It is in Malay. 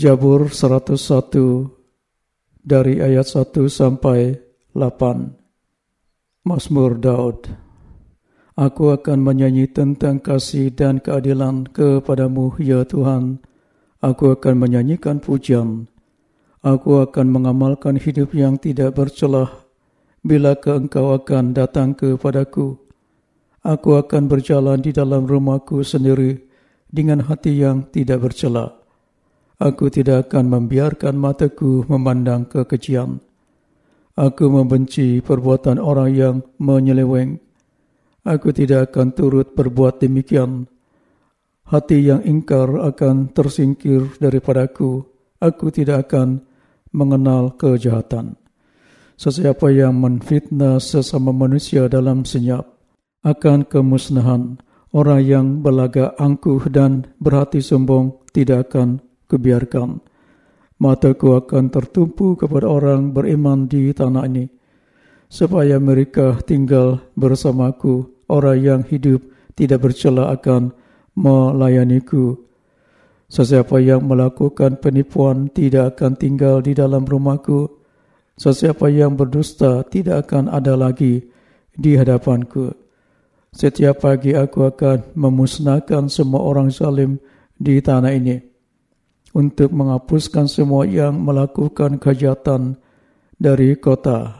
Jabur 101 dari ayat 1 sampai 8. Mazmur Daud. Aku akan menyanyi tentang kasih dan keadilan kepadamu, ya Tuhan. Aku akan menyanyikan pujian. Aku akan mengamalkan hidup yang tidak bercelah bila ke engkau akan datang kepadaku. Aku akan berjalan di dalam rumahku sendiri dengan hati yang tidak bercelah. Aku tidak akan membiarkan mataku memandang kekejian. Aku membenci perbuatan orang yang menyeleweng. Aku tidak akan turut berbuat demikian. Hati yang ingkar akan tersingkir daripadaku. Aku tidak akan mengenal kejahatan. Sesiapa yang menfitnah sesama manusia dalam senyap akan kemusnahan. Orang yang berlagak angkuh dan berhati sombong tidak akan kebiarkan. Mataku akan tertumpu kepada orang beriman di tanah ini. Supaya mereka tinggal bersamaku, orang yang hidup tidak bercela akan melayaniku. Sesiapa yang melakukan penipuan tidak akan tinggal di dalam rumahku. Sesiapa yang berdusta tidak akan ada lagi di hadapanku. Setiap pagi aku akan memusnahkan semua orang zalim di tanah ini untuk menghapuskan semua yang melakukan kejahatan dari kota